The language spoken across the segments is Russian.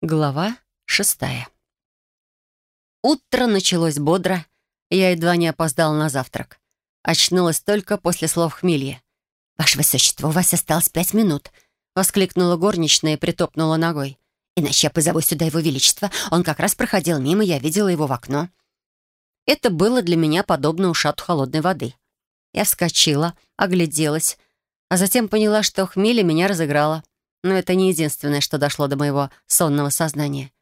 Глава шестая. Утро началось бодро. Я едва не опоздала на завтрак. Очнулась только после слов хмелья. «Ваше Высочество, у вас осталось пять минут», — воскликнула горничная и притопнула ногой. «Иначе я позову сюда его величество. Он как раз проходил мимо, я видела его в окно». Это было для меня подобно ушату холодной воды. Я вскочила, огляделась, а затем поняла, что хмель меня разыграла. Но это не единственное, что дошло до моего сонного сознания.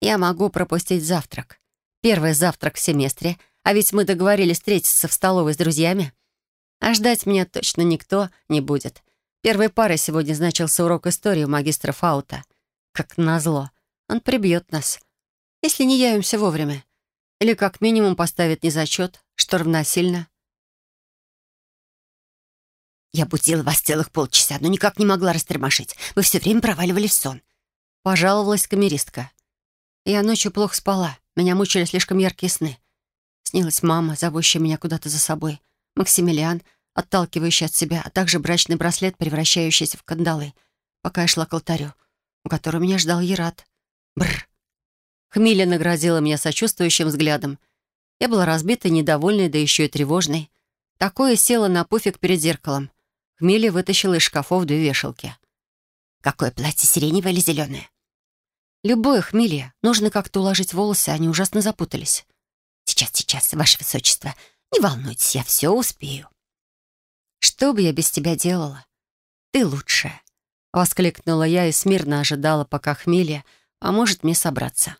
Я могу пропустить завтрак. Первый завтрак в семестре, а ведь мы договорились встретиться в столовой с друзьями. А ждать меня точно никто не будет. Первой парой сегодня значился урок истории у магистра Фаута. Как назло. Он прибьет нас. Если не явимся вовремя. Или как минимум поставит незачет, что равносильно «Я будила вас целых полчаса, но никак не могла растормошить. Вы все время проваливались в сон». Пожаловалась камеристка. Я ночью плохо спала. Меня мучили слишком яркие сны. Снилась мама, зовущая меня куда-то за собой. Максимилиан, отталкивающий от себя, а также брачный браслет, превращающийся в кандалы, пока я шла к алтарю, у которого меня ждал Ерат. Бррр. Хмиля наградила меня сочувствующим взглядом. Я была разбитой, недовольной, да еще и тревожной. Такое села на пуфик перед зеркалом. Хмели вытащила из шкафов две вешалки. «Какое платье, сиреневое или зеленое?» «Любое, Хмелья. Нужно как-то уложить волосы, они ужасно запутались». «Сейчас, сейчас, ваше высочество. Не волнуйтесь, я все успею». «Что бы я без тебя делала? Ты лучшая», — воскликнула я и смирно ожидала, пока Хмелья поможет мне собраться.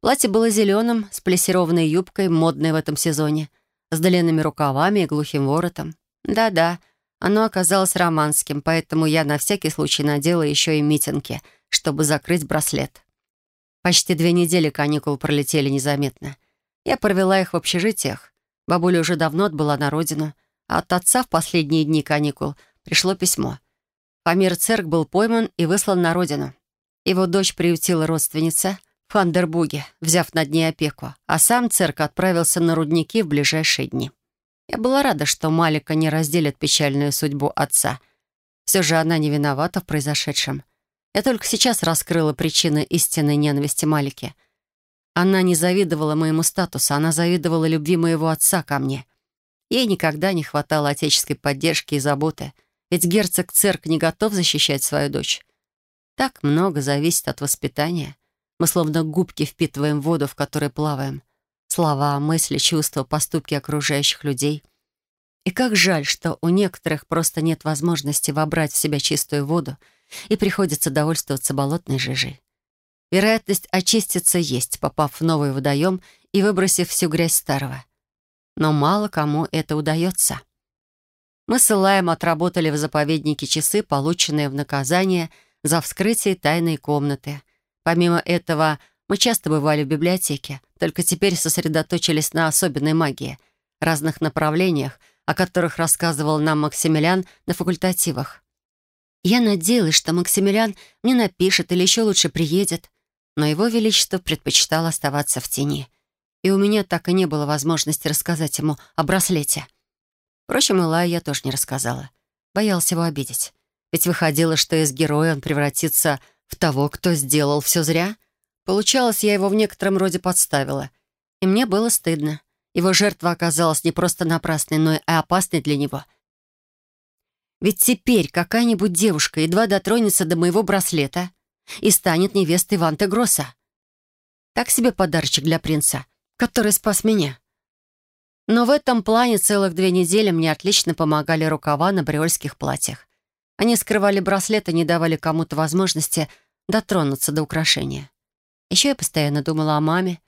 Платье было зеленым, с плессированной юбкой, модной в этом сезоне, с длинными рукавами и глухим воротом. Да-да, — оно оказалось романским, поэтому я на всякий случай надела еще и митинги, чтобы закрыть браслет. Почти две недели каникул пролетели незаметно. Я провела их в общежитиях. Бабуля уже давно отбыла на родину, а от отца в последние дни каникул пришло письмо. Памир Церк был пойман и выслан на родину. Его дочь приютила родственница в Фандербуге, взяв над ней опеку, а сам Церк отправился на рудники в ближайшие дни. Я была рада, что Малика не разделит печальную судьбу отца. Все же она не виновата в произошедшем. Я только сейчас раскрыла причины истинной ненависти Малики. Она не завидовала моему статусу, она завидовала любви моего отца ко мне. Ей никогда не хватало отеческой поддержки и заботы, ведь герцог Церк не готов защищать свою дочь. Так много зависит от воспитания. Мы словно губки впитываем воду, в которой плаваем слова, мысли, чувства, поступки окружающих людей. И как жаль, что у некоторых просто нет возможности вобрать в себя чистую воду и приходится довольствоваться болотной жижей. Вероятность очиститься есть, попав в новый водоем и выбросив всю грязь старого. Но мало кому это удается. Мы с Илаем отработали в заповеднике часы, полученные в наказание за вскрытие тайной комнаты. Помимо этого, мы часто бывали в библиотеке, только теперь сосредоточились на особенной магии, разных направлениях, о которых рассказывал нам Максимилиан на факультативах. Я надеялась, что Максимилиан мне напишет или еще лучше приедет, но его величество предпочитал оставаться в тени. И у меня так и не было возможности рассказать ему о браслете. Впрочем, Илая я тоже не рассказала. Боялся его обидеть. Ведь выходило, что из героя он превратится в того, кто сделал все зря — Получалось, я его в некотором роде подставила. И мне было стыдно. Его жертва оказалась не просто напрасной, но и опасной для него. Ведь теперь какая-нибудь девушка едва дотронется до моего браслета и станет невестой Ванте Гросса. Так себе подарочек для принца, который спас меня. Но в этом плане целых две недели мне отлично помогали рукава на бриольских платьях. Они скрывали браслет и не давали кому-то возможности дотронуться до украшения. Еще я постоянно думала о маме.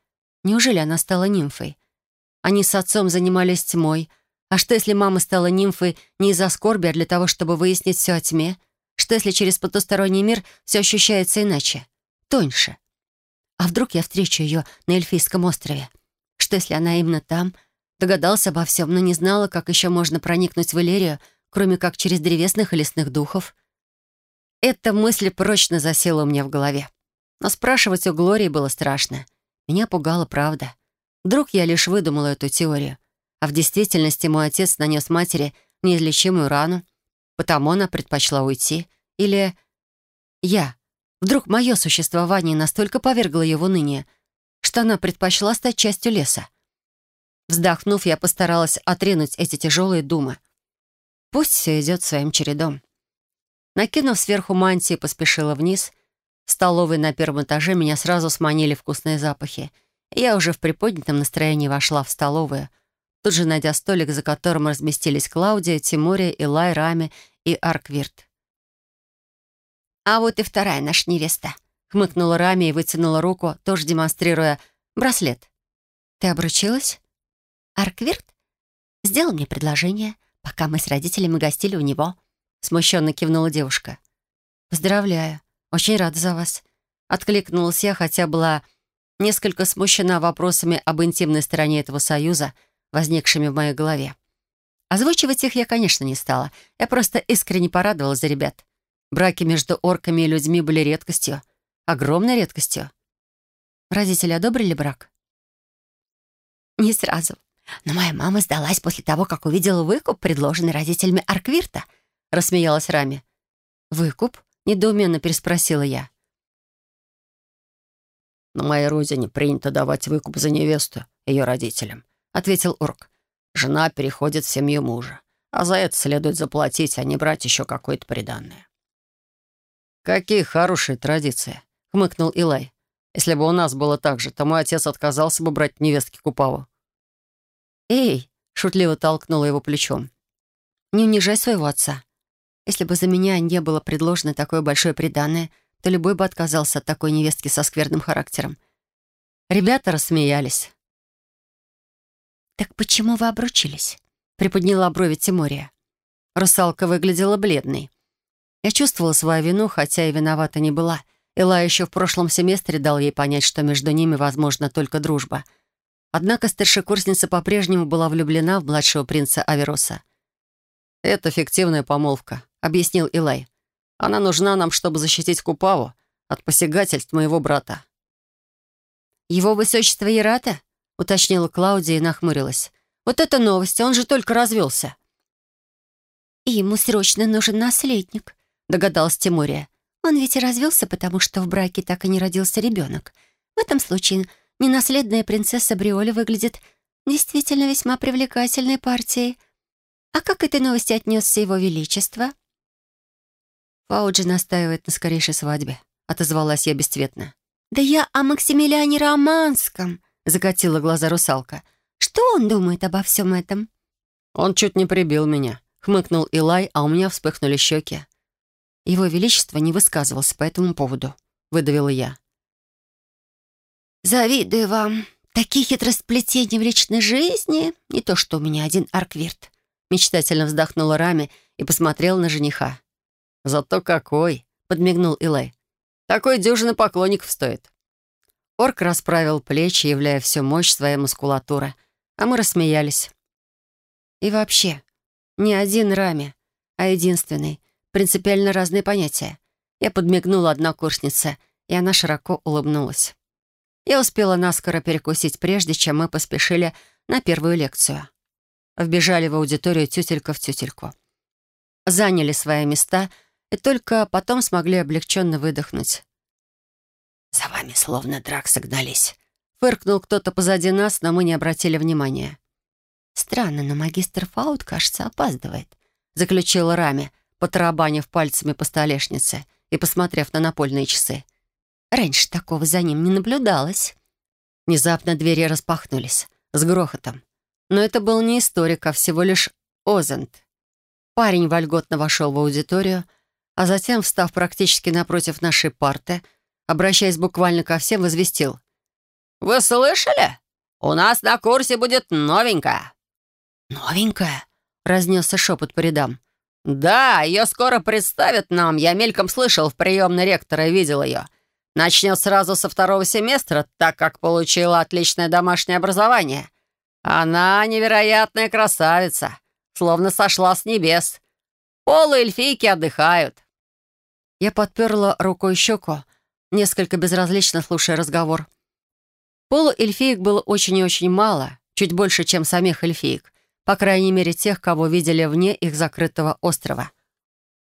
Неужели она стала нимфой? Они с отцом занимались тьмой. А что, если мама стала нимфой не из-за скорби, а для того, чтобы выяснить все о тьме? Что, если через потусторонний мир все ощущается иначе? Тоньше. А вдруг я встречу ее на Эльфийском острове? Что, если она именно там? Догадалась обо всем, но не знала, как еще можно проникнуть в Элерию, кроме как через древесных и лесных духов. Эта мысль прочно засела у меня в голове. Но спрашивать у Глории было страшно. Меня пугала правда. Вдруг я лишь выдумала эту теорию. А в действительности мой отец нанес матери неизлечимую рану, потому она предпочла уйти. Или я Вдруг мое существование настолько повергло его ныне, что она предпочла стать частью леса. Вздохнув, я постаралась отринуть эти тяжелые думы. Пусть все идет своим чередом. Накинув сверху мантии, поспешила вниз. В столовой на первом этаже меня сразу сманили вкусные запахи. Я уже в приподнятом настроении вошла в столовую, тут же найдя столик, за которым разместились Клаудия, Тимурия, Илай, Рами и Арквирт. «А вот и вторая наша невеста», — хмыкнула Рами и вытянула руку, тоже демонстрируя браслет. «Ты обручилась?» «Арквирт сделал мне предложение, пока мы с родителями гостили у него», — смущенно кивнула девушка. «Поздравляю. Очень рада за вас». Откликнулась я, хотя была несколько смущена вопросами об интимной стороне этого союза, возникшими в моей голове. Озвучивать их я, конечно, не стала. Я просто искренне порадовалась за ребят. Браки между орками и людьми были редкостью. Огромной редкостью. Родители одобрили брак? Не сразу. Но моя мама сдалась после того, как увидела выкуп, предложенный родителями Арквирта, рассмеялась Рами. «Выкуп?» — недоуменно переспросила я. «На моей родине принято давать выкуп за невесту ее родителям», — ответил орк. «Жена переходит в семью мужа, а за это следует заплатить, а не брать еще какое-то приданное». «Какие хорошие традиции», — хмыкнул Илай. «Если бы у нас было так же, то мой отец отказался бы брать невестки Купаву». «Эй!» — шутливо толкнула его плечом. «Не унижай своего отца. Если бы за меня не было предложено такое большое преданное, то любой бы отказался от такой невестки со скверным характером». Ребята рассмеялись. «Так почему вы обручились?» — приподняла брови Тимурия. Русалка выглядела бледной. Я чувствовала свою вину, хотя и виновата не была. Элла еще в прошлом семестре дал ей понять, что между ними возможна только дружба. Однако старшекурсница по-прежнему была влюблена в младшего принца Авероса. «Это фиктивная помолвка», — объяснил Илай. «Она нужна нам, чтобы защитить Купаву от посягательств моего брата». «Его высочество Ярата?» — уточнила Клаудия и нахмурилась. «Вот это новость, он же только развелся». «И ему срочно нужен наследник», догадалась Тимурия. «Он ведь и развелся, потому что в браке так и не родился ребенок. В этом случае ненаследная принцесса Бриоля выглядит действительно весьма привлекательной партией. А как к этой новости отнесся его величество?» «Фауджи настаивает на скорейшей свадьбе», — отозвалась я бесцветно. «Да я о Максимилиане Романском», — закатила глаза русалка. «Что он думает обо всем этом?» «Он чуть не прибил меня», — хмыкнул Илай, а у меня вспыхнули щеки. Его Величество не высказывался по этому поводу», — выдавила я. «Завидую вам. Такие хитросплетения в личной жизни. Не то, что у меня один арквирт». Мечтательно вздохнула Рами и посмотрела на жениха. «Зато какой!» — подмигнул Илай. «Такой дюжины поклонников стоит». Орк расправил плечи, являя всю мощь своей мускулатуры, а мы рассмеялись. И вообще, не один Рами, а единственный, принципиально разные понятия. Я подмигнула однокурснице, и она широко улыбнулась. Я успела наскоро перекусить, прежде чем мы поспешили на первую лекцию. Вбежали в аудиторию тютелька в тютельку. Заняли свои места и только потом смогли облегченно выдохнуть. «За вами словно драк согнались», — фыркнул кто-то позади нас, но мы не обратили внимания. «Странно, но магистр Фаут, кажется, опаздывает», — заключила Рами, потарабанив пальцами по столешнице и посмотрев на напольные часы. Раньше такого за ним не наблюдалось. Внезапно двери распахнулись с грохотом. Но это был не историк, а всего лишь Озент. Парень вольготно вошел в аудиторию, а затем, встав практически напротив нашей парты, обращаясь буквально ко всем, возвестил. «Вы слышали? У нас на курсе будет новенькая». «Новенькая?» — разнесся шепот по рядам. «Да, ее скоро представят нам. Я мельком слышал в приемной ректора и видел ее. Начнет сразу со второго семестра, так как получила отличное домашнее образование. Она невероятная красавица, словно сошла с небес. Полуэльфийки отдыхают». Я подперла рукой щеку, несколько безразлично слушая разговор. Полуэльфиек было очень и очень мало, чуть больше, чем самих эльфиек по крайней мере тех, кого видели вне их закрытого острова.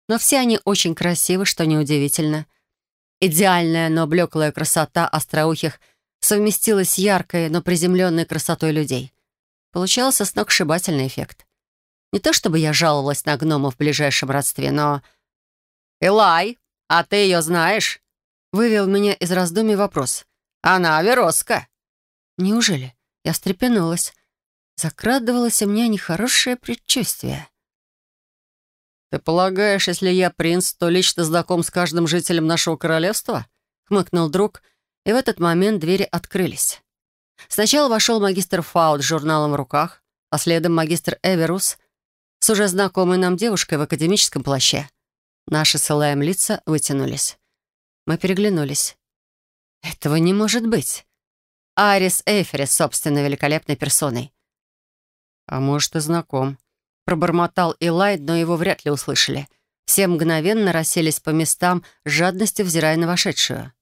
Но все они очень красивы, что неудивительно. Идеальная, но блеклая красота остроухих совместилась с яркой, но приземленной красотой людей. Получался сногсшибательный эффект. Не то чтобы я жаловалась на гномов в ближайшем родстве, но... «Элай, а ты ее знаешь?» Вывел меня из раздумий вопрос. «Она Вероска». «Неужели?» Я встрепенулась. Закрадывалось у меня нехорошее предчувствие. «Ты полагаешь, если я принц, то лично знаком с каждым жителем нашего королевства?» — хмыкнул друг, и в этот момент двери открылись. Сначала вошел магистр Фаут с журналом в руках, а следом магистр Эверус с уже знакомой нам девушкой в академическом плаще. Наши с Элаем лица вытянулись. Мы переглянулись. «Этого не может быть!» Арис Эйферис, собственно, великолепной персоной. «А может, и знаком», — пробормотал Илай, но его вряд ли услышали. Все мгновенно расселись по местам, с жадностью взирая на вошедшую.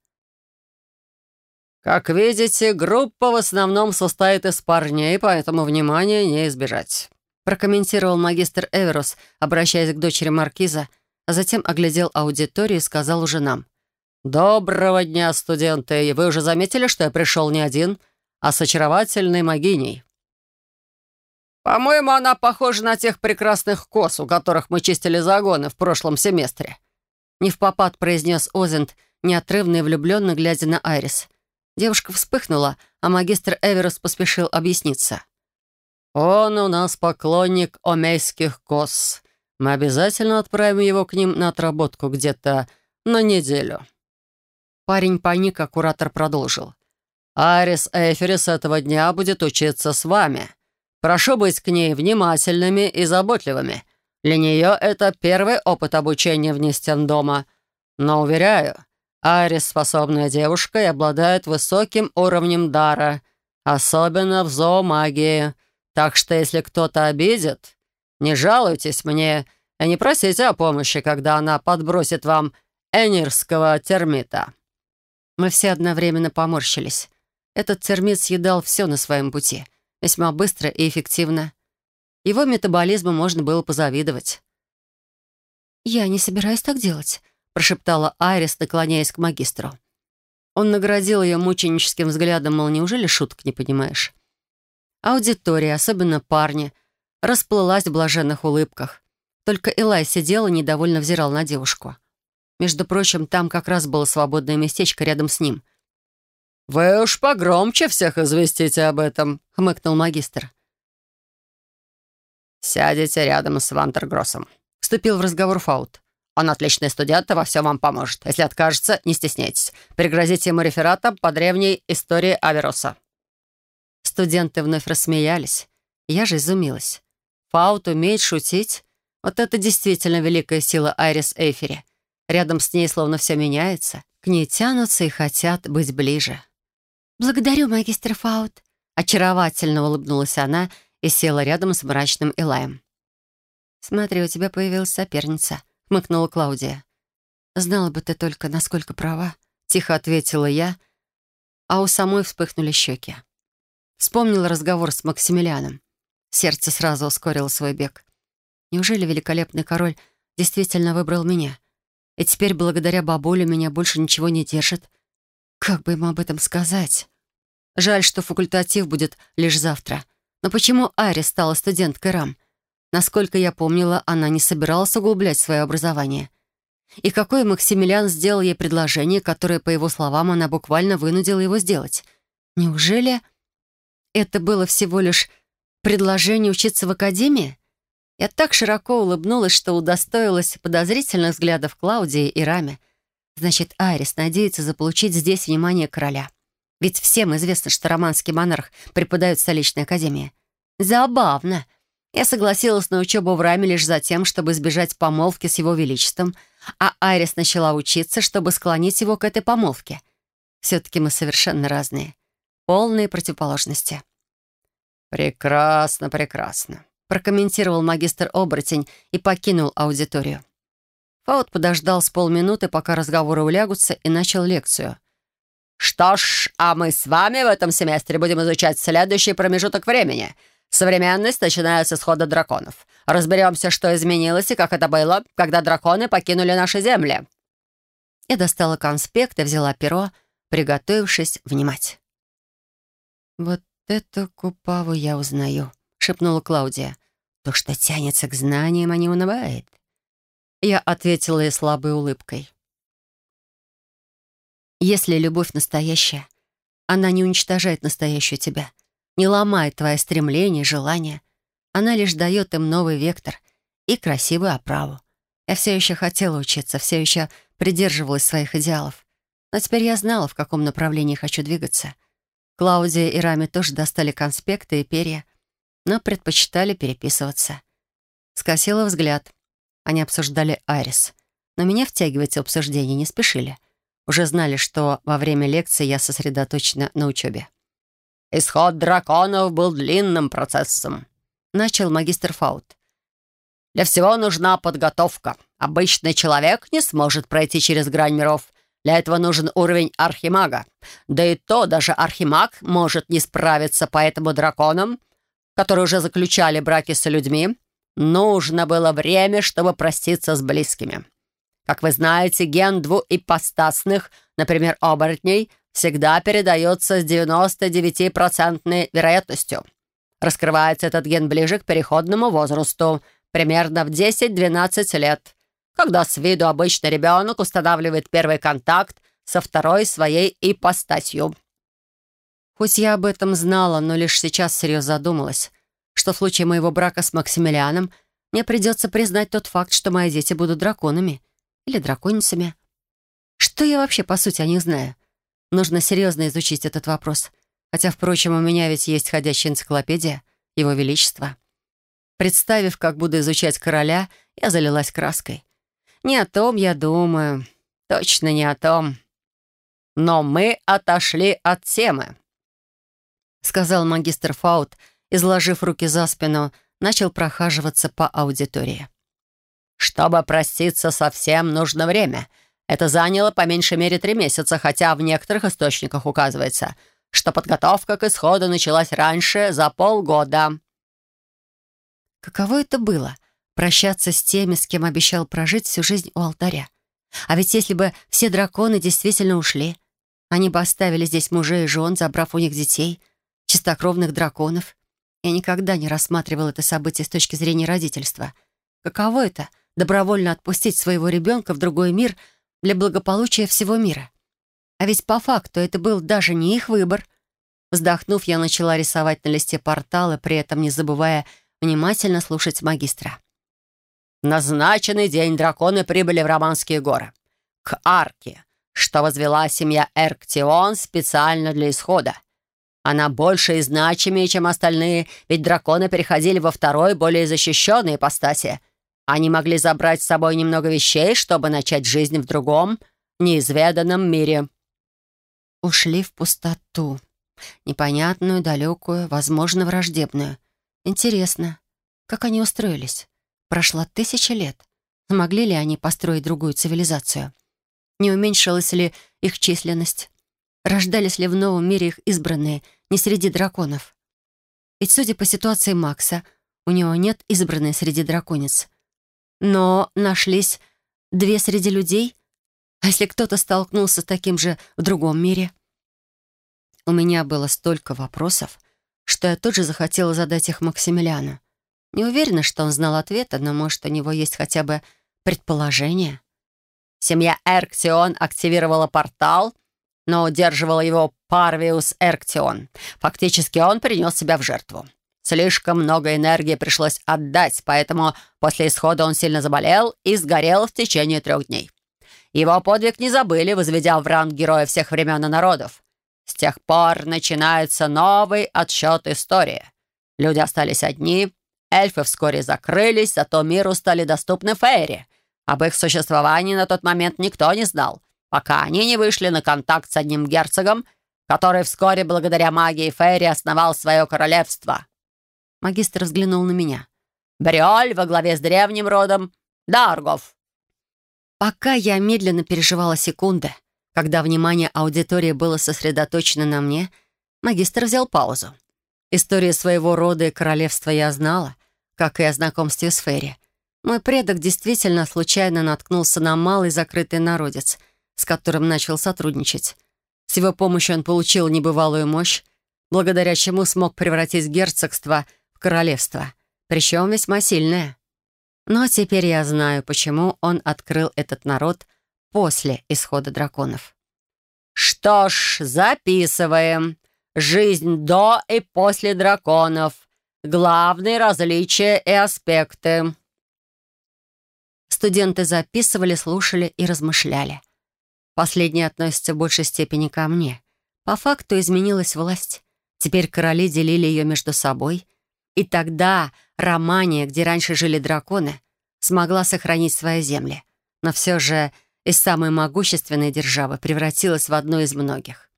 «Как видите, группа в основном состоит из парней, поэтому внимания не избежать», прокомментировал магистр Эверус, обращаясь к дочери Маркиза, а затем оглядел аудиторию и сказал уже нам. «Доброго дня, студенты! Вы уже заметили, что я пришел не один, а с очаровательной могиней?» «По-моему, она похожа на тех прекрасных кос, у которых мы чистили загоны в прошлом семестре», не в попад произнес Озент, неотрывно и влюбленно глядя на Айрис. Девушка вспыхнула, а магистр Эверус поспешил объясниться. «Он у нас поклонник омейских кос. Мы обязательно отправим его к ним на отработку где-то на неделю». Парень паник, а куратор продолжил. «Арис Эйфери с этого дня будет учиться с вами. Прошу быть к ней внимательными и заботливыми. Для нее это первый опыт обучения вне стен дома. Но, уверяю, Арис способная девушка и обладает высоким уровнем дара, особенно в зоомагии. Так что, если кто-то обидит, не жалуйтесь мне и не просите о помощи, когда она подбросит вам энирского термита». Мы все одновременно поморщились. Этот термит съедал все на своем пути. Весьма быстро и эффективно. Его метаболизму можно было позавидовать. «Я не собираюсь так делать», — прошептала Айрис, наклоняясь к магистру. Он наградил ее мученическим взглядом, мол, неужели шуток не понимаешь? Аудитория, особенно парни, расплылась в блаженных улыбках. Только Элай сидел и недовольно взирал на девушку. Между прочим, там как раз было свободное местечко рядом с ним. «Вы уж погромче всех известите об этом», — хмыкнул магистр. «Сядете рядом с Вантергроссом», — вступил в разговор Фаут. «Он отличный студент и во всем вам поможет. Если откажется, не стесняйтесь. Пригрозите ему рефератом по древней истории Авероса». Студенты вновь рассмеялись. Я же изумилась. Фаут умеет шутить? Вот это действительно великая сила Айрис Эйфери. Рядом с ней словно все меняется. К ней тянутся и хотят быть ближе. «Благодарю, магистр Фаут», — очаровательно улыбнулась она и села рядом с мрачным Элаем. «Смотри, у тебя появилась соперница», — хмыкнула Клаудия. «Знала бы ты только, насколько права», — тихо ответила я, а у самой вспыхнули щеки. Вспомнила разговор с Максимилианом. Сердце сразу ускорило свой бег. Неужели великолепный король действительно выбрал меня? И теперь, благодаря бабуле, меня больше ничего не держит. Как бы ему об этом сказать? Жаль, что факультатив будет лишь завтра. Но почему Ари стала студенткой РАМ? Насколько я помнила, она не собиралась углублять свое образование. И какой Максимилиан сделал ей предложение, которое, по его словам, она буквально вынудила его сделать? Неужели это было всего лишь предложение учиться в академии? Я так широко улыбнулась, что удостоилась подозрительных взглядов Клаудии и Раме. Значит, Айрис надеется заполучить здесь внимание короля. Ведь всем известно, что романский монарх преподает в столичной академии. Забавно. Я согласилась на учебу в Раме лишь за тем, чтобы избежать помолвки с его величеством, а Айрис начала учиться, чтобы склонить его к этой помолвке. Все-таки мы совершенно разные. Полные противоположности. «Прекрасно, прекрасно», прокомментировал магистр-оборотень и покинул аудиторию. Фаут подождал с полминуты, пока разговоры улягутся, и начал лекцию. «Что ж, а мы с вами в этом семестре будем изучать следующий промежуток времени. Современность начиная с исхода драконов. Разберемся, что изменилось и как это было, когда драконы покинули наши земли». Я достала конспект и взяла перо, приготовившись внимать. «Вот эту купаву я узнаю», — шепнула Клаудия. «То, что тянется к знаниям, а не унывает». Я ответила ей слабой улыбкой. «Если любовь настоящая, она не уничтожает настоящую тебя, не ломает твои стремления, желания. Она лишь дает им новый вектор и красивую оправу. Я все еще хотела учиться, все еще придерживалась своих идеалов. Но теперь я знала, в каком направлении хочу двигаться. Клаудия и Рами тоже достали конспекты и перья, но предпочитали переписываться. Скосила взгляд. Они обсуждали Арис. Но меня втягивать в обсуждение не спешили. Уже знали, что во время лекции я сосредоточена на учебе. «Исход драконов был длинным процессом», — начал магистр Фаут. «Для всего нужна подготовка. Обычный человек не сможет пройти через грань миров. Для этого нужен уровень архимага. Да и то даже архимаг может не справиться, поэтому драконам, которые уже заключали браки с людьми, нужно было время, чтобы проститься с близкими. Как вы знаете, ген двуипостасных, например, оборотней, всегда передается с 99% вероятностью. Раскрывается этот ген ближе к переходному возрасту, примерно в 10-12 лет когда с виду обычный ребенок устанавливает первый контакт со второй своей ипостасью. Хоть я об этом знала, но лишь сейчас серьезно задумалась, что в случае моего брака с Максимилианом мне придется признать тот факт, что мои дети будут драконами или драконицами. Что я вообще, по сути, о них знаю? Нужно серьезно изучить этот вопрос. Хотя, впрочем, у меня ведь есть ходящая энциклопедия Его Величества. Представив, как буду изучать короля, я залилась краской. Не о том я думаю. Точно не о том. Но мы отошли от темы, сказал магистр Фаут, изложив руки за спину, начал прохаживаться по аудитории. Чтобы проститься совсем, нужно время. Это заняло по меньшей мере три месяца, хотя в некоторых источниках указывается, что подготовка к исходу началась раньше, за полгода. Каково это было прощаться с теми, с кем обещал прожить всю жизнь у алтаря. А ведь если бы все драконы действительно ушли, они бы оставили здесь мужей и жен, забрав у них детей, чистокровных драконов. Я никогда не рассматривал это событие с точки зрения родительства. Каково это — добровольно отпустить своего ребенка в другой мир для благополучия всего мира? А ведь по факту это был даже не их выбор. Вздохнув, я начала рисовать на листе порталы, при этом не забывая внимательно слушать магистра назначенный день драконы прибыли в Романские горы. К арке, что возвела семья Эрктион специально для исхода. Она больше и значимее, чем остальные, ведь драконы переходили во второй, более защищенной ипостаси. Они могли забрать с собой немного вещей, чтобы начать жизнь в другом, неизведанном мире. Ушли в пустоту. Непонятную, далекую, возможно, враждебную. Интересно, как они устроились? Прошла тысяча лет. Смогли ли они построить другую цивилизацию? Не уменьшилась ли их численность? Рождались ли в новом мире их избранные, не среди драконов? Ведь, судя по ситуации Макса, у него нет избранной среди драконец. Но нашлись две среди людей? А если кто-то столкнулся с таким же в другом мире? У меня было столько вопросов, что я тут же захотела задать их Максимилиану. Не уверена, что он знал ответа, но, может, у него есть хотя бы предположение. Семья Эрктион активировала портал, но удерживала его Парвиус Эрктион. Фактически он принес себя в жертву. Слишком много энергии пришлось отдать, поэтому после исхода он сильно заболел и сгорел в течение трех дней. Его подвиг не забыли, возведя в ранг героя всех времен и народов. С тех пор начинается новый отсчет истории. Люди остались одни, Эльфы вскоре закрылись, зато миру стали доступны фейри. Об их существовании на тот момент никто не знал, пока они не вышли на контакт с одним герцогом, который вскоре, благодаря магии фейри, основал свое королевство. Магистр взглянул на меня. «Бриоль во главе с древним родом Даргов». Пока я медленно переживала секунды, когда внимание аудитории было сосредоточено на мне, магистр взял паузу. Историю своего рода и королевства я знала, как и о знакомстве с Ферри. Мой предок действительно случайно наткнулся на малый закрытый народец, с которым начал сотрудничать. С его помощью он получил небывалую мощь, благодаря чему смог превратить герцогство в королевство, причем весьма сильное. Но теперь я знаю, почему он открыл этот народ после исхода драконов. «Что ж, записываем. Жизнь до и после драконов. Главные различия и аспекты». Студенты записывали, слушали и размышляли. Последнее относится в большей степени ко мне. По факту изменилась власть. Теперь короли делили ее между собой. И тогда Романия, где раньше жили драконы, смогла сохранить свои земли. Но все же из самой могущественной державы превратилась в одну из многих.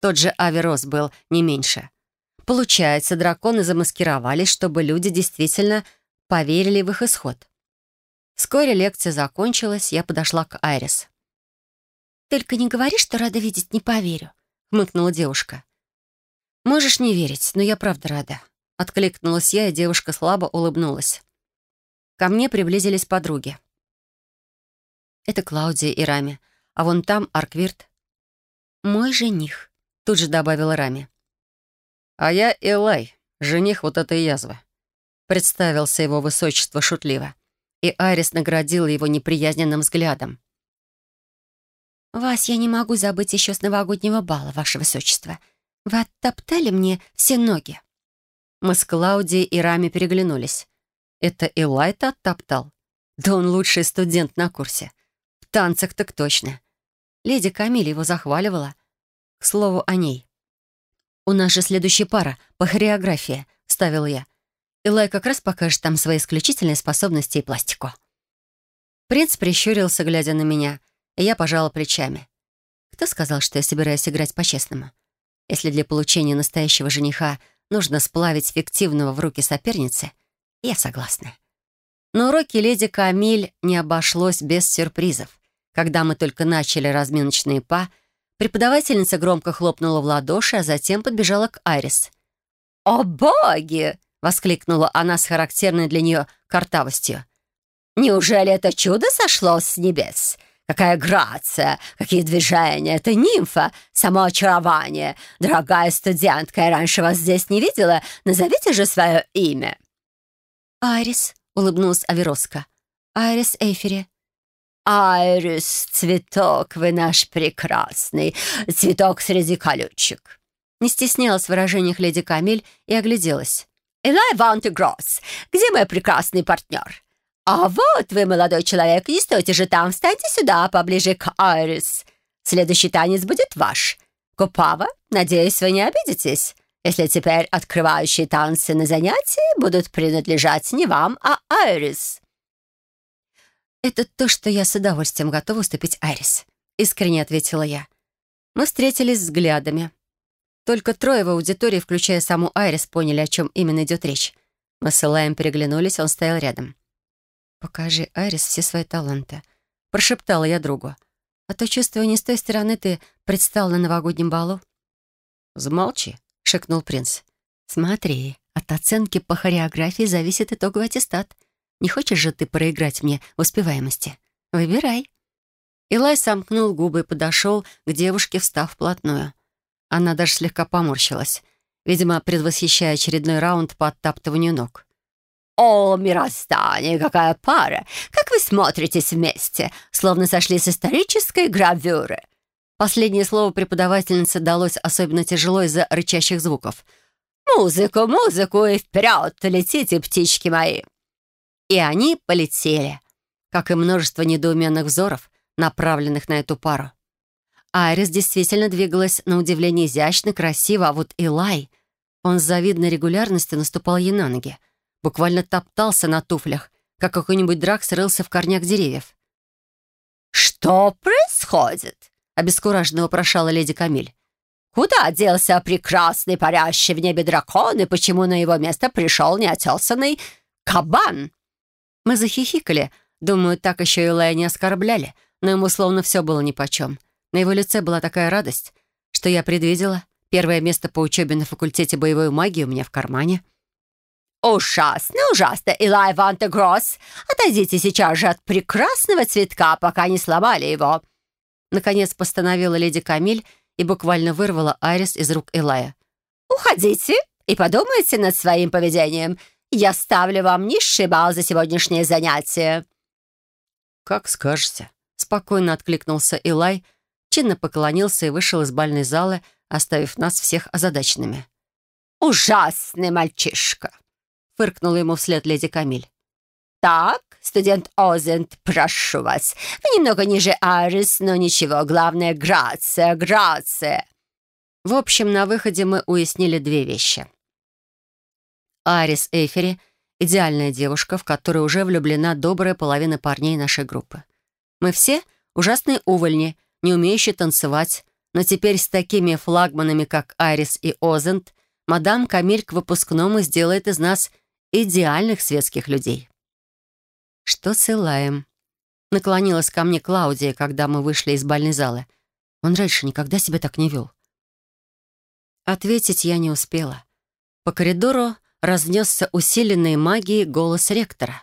Тот же Аверос был не меньше. Получается, драконы замаскировались, чтобы люди действительно поверили в их исход. Вскоре лекция закончилась, я подошла к Айрис. «Только не говори, что рада видеть, не поверю», — хмыкнула девушка. «Можешь не верить, но я правда рада». Откликнулась я, и девушка слабо улыбнулась. Ко мне приблизились подруги. Это Клаудия и Рами, а вон там Арквирт. «Мой жених», — тут же добавила Рами. «А я Элай, жених вот этой язвы», — представился его высочество шутливо и Айрис наградила его неприязненным взглядом. «Вас я не могу забыть еще с новогоднего бала, ваше высочество. Вы оттоптали мне все ноги». Мы с Клаудией и Рами переглянулись. Это Элайт оттоптал? Да он лучший студент на курсе. В танцах так точно. Леди Камиль его захваливала. К слову о ней. «У нас же следующая пара по хореографии», — ставил я. Элай как раз покажет там свои исключительные способности и пластику». Принц прищурился, глядя на меня, и я пожала плечами. Кто сказал, что я собираюсь играть по-честному? Если для получения настоящего жениха нужно сплавить фиктивного в руки соперницы, я согласна. На уроке леди Камиль не обошлось без сюрпризов. Когда мы только начали разминочные па, преподавательница громко хлопнула в ладоши, а затем подбежала к Айрис. «О боги!» воскликнула она с характерной для нее картавостью. «Неужели это чудо сошло с небес? Какая грация, какие движения! Это нимфа, само очарование. Дорогая студентка, я раньше вас здесь не видела. Назовите же свое имя». «Айрис», — улыбнулась Авероска. «Айрис Эйфери». «Айрис, цветок, вы наш прекрасный, цветок среди колючек». Не стеснялась в выражениях леди Камиль и огляделась. Элай Вантегросс, где мой прекрасный партнер? А вот вы, молодой человек, не стойте же там, встаньте сюда, поближе к Айрис. Следующий танец будет ваш. Купава, надеюсь, вы не обидитесь, если теперь открывающие танцы на занятии будут принадлежать не вам, а Айрис». «Это то, что я с удовольствием готова уступить Айрис», — искренне ответила я. Мы встретились взглядами. Только трое в аудитории, включая саму Айрис, поняли, о чем именно идет речь. Мы с Элаем переглянулись, он стоял рядом. «Покажи, Айрис, все свои таланты», — прошептала я другу. «А то, чувствую, не с той стороны ты предстал на новогоднем балу». «Замолчи», — шепнул принц. «Смотри, от оценки по хореографии зависит итоговый аттестат. Не хочешь же ты проиграть мне в успеваемости? Выбирай». Илай сомкнул губы и подошел к девушке, встав вплотную. Она даже слегка поморщилась, видимо, предвосхищая очередной раунд по оттаптыванию ног. «О, мироздание, какая пара! Как вы смотритесь вместе, словно сошли с исторической гравюры!» Последнее слово преподавательнице далось особенно тяжело из-за рычащих звуков. «Музыку, музыку и вперед! Летите, птички мои!» И они полетели, как и множество недоуменных взоров, направленных на эту пару. Айрис действительно двигалась на удивление изящно, красиво, а вот Илай... Он с завидной регулярностью наступал ей на ноги. Буквально топтался на туфлях, как какой-нибудь драк срылся в корнях деревьев. «Что происходит?» — обескураженно вопрошала леди Камиль. «Куда делся прекрасный парящий в небе дракон, и почему на его место пришел неотесанный кабан?» Мы захихикали. Думаю, так еще Илая не оскорбляли, но ему словно все было нипочем. На его лице была такая радость, что я предвидела. Первое место по учебе на факультете боевой магии у меня в кармане. «Ужасно, ужасно, Илай Вантегросс! Отойдите сейчас же от прекрасного цветка, пока не сломали его!» Наконец постановила леди Камиль и буквально вырвала Айрис из рук Элая. «Уходите и подумайте над своим поведением. Я ставлю вам низший балл за сегодняшнее занятие». «Как скажете», — спокойно откликнулся Элай, чинно поклонился и вышел из бальной залы, оставив нас всех озадаченными. «Ужасный мальчишка!» — фыркнула ему вслед леди Камиль. «Так, студент Озент, прошу вас. Вы немного ниже Арис, но ничего, главное — грация, грация». В общем, на выходе мы уяснили две вещи. Арис Эйфери — идеальная девушка, в которую уже влюблена добрая половина парней нашей группы. Мы все — ужасные увольни, не умеющие танцевать, но теперь с такими флагманами, как Арис и Озент, мадам Камиль к выпускному сделает из нас идеальных светских людей. «Что с Элаем?» Наклонилась ко мне Клаудия, когда мы вышли из бальной залы. Он раньше никогда себя так не вел. Ответить я не успела. По коридору разнесся усиленный магией голос ректора.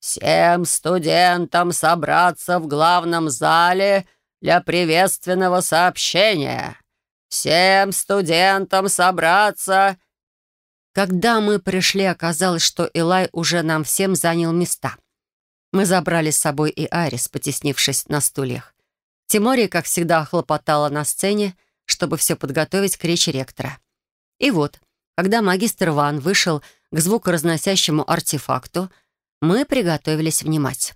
«Всем студентам собраться в главном зале для приветственного сообщения. Всем студентам собраться когда мы пришли, оказалось, что Элай уже нам всем занял места. Мы забрали с собой и Арис, потеснившись на стульях. Тимория, как всегда, хлопотала на сцене, чтобы все подготовить к речи ректора. И вот, когда магистр Ван вышел к звукоразносящему артефакту, мы приготовились внимать.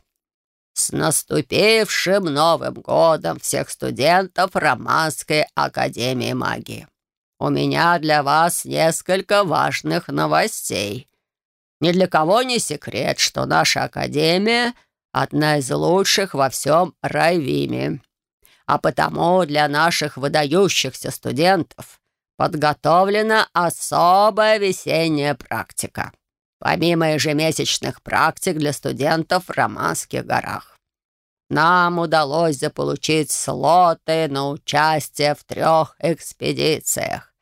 «С наступившим Новым годом всех студентов Романской Академии Магии! у меня для вас несколько важных новостей. Ни для кого не секрет, что наша академия — одна из лучших во всем Райвиме. А потому для наших выдающихся студентов подготовлена особая весенняя практика, помимо ежемесячных практик для студентов в Романских горах. Нам удалось заполучить слоты на участие в трех экспедициях.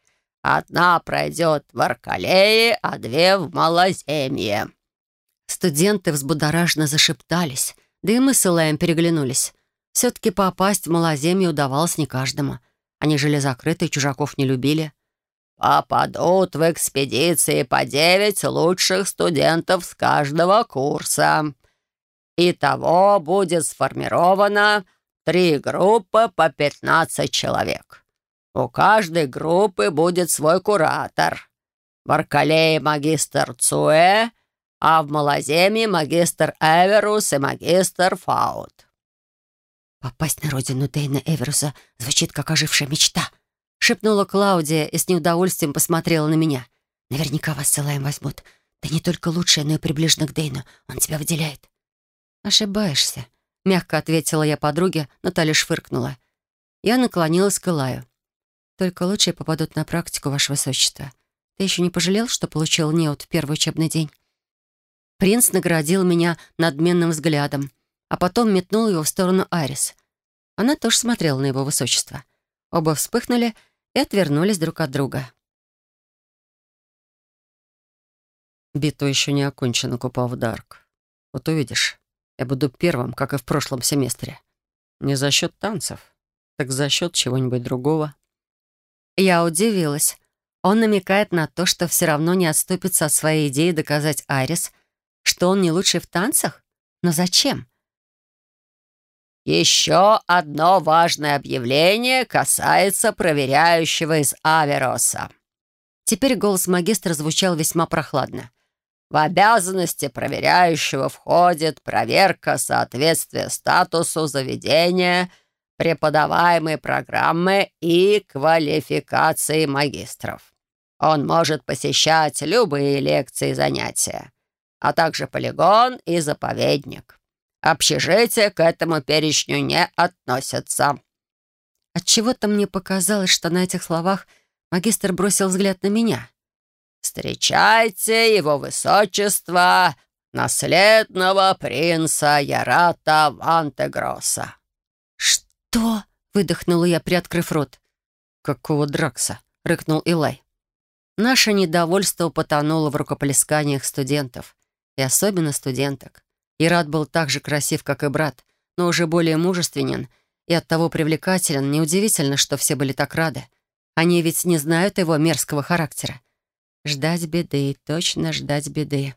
Одна пройдет в Аркалее, а две в Малоземье». Студенты взбудоражно зашептались, да и мы с Илаем переглянулись. Все-таки попасть в Малоземье удавалось не каждому. Они жили закрыты и чужаков не любили. «Попадут в экспедиции по девять лучших студентов с каждого курса. Итого будет сформировано три группы по пятнадцать человек. У каждой группы будет свой куратор. В Аркалее магистр Цуэ, а в Малоземье магистр Эверус и магистр Фаут. «Попасть на родину Дейна Эверуса звучит как ожившая мечта», — шепнула Клаудия и с неудовольствием посмотрела на меня. «Наверняка вас ссылаем возьмут. Ты не только лучшая, но и приближена к Дейну. Он тебя выделяет». «Ошибаешься», — мягко ответила я подруге, но та. Я наклонилась к Илаю. Только лучшие попадут на практику, Ваше Высочество. Ты еще не пожалел, что получил неуд в первый учебный день?» Принц наградил меня надменным взглядом, а потом метнул его в сторону Арис. Она тоже смотрела на его высочество. Оба вспыхнули и отвернулись друг от друга. Битва еще не окончена, Купав Дарк. Вот увидишь, я буду первым, как и в прошлом семестре. Не за счет танцев, так за счет чего-нибудь другого. Я удивилась. Он намекает на то, что все равно не отступится от своей идеи доказать Арис, что он не лучший в танцах? Но зачем? «Еще одно важное объявление касается проверяющего из Авероса». Теперь голос магистра звучал весьма прохладно. В обязанности проверяющего входит проверка соответствия статусу заведения преподаваемой программы и квалификации магистров. Он может посещать любые лекции и занятия, а также полигон и заповедник. Общежитие к этому перечню не относятся. Отчего-то мне показалось, что на этих словах магистр бросил взгляд на меня. «Встречайте его высочество, наследного принца Ярата Вантегроса». «Что?» — выдохнула я, приоткрыв рот. «Какого Дракса?» — рыкнул Илай. Наше недовольство потонуло в рукоплесканиях студентов. И особенно студенток. Ират был так же красив, как и брат, но уже более мужественен и оттого привлекателен, неудивительно, что все были так рады. Они ведь не знают его мерзкого характера. Ждать беды, точно ждать беды.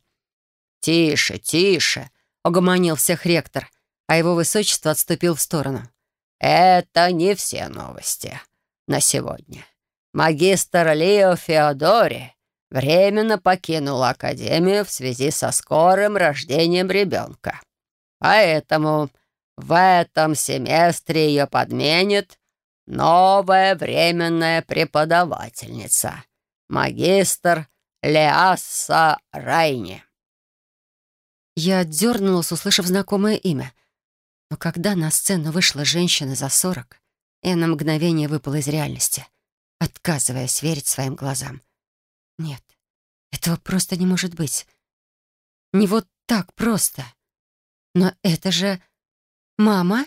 «Тише, тише!» — угомонил всех ректор, а его высочество отступил в сторону. «Это не все новости на сегодня. Магистр Лио Феодори временно покинул Академию в связи со скорым рождением ребенка. Поэтому в этом семестре ее подменит новая временная преподавательница, магистр Леасса Райни. Я дернулась, услышав знакомое имя. Но когда на сцену вышла женщина за сорок, я на мгновение выпала из реальности, отказываясь верить своим глазам. Нет, этого просто не может быть. Не вот так просто. Но это же... Мама?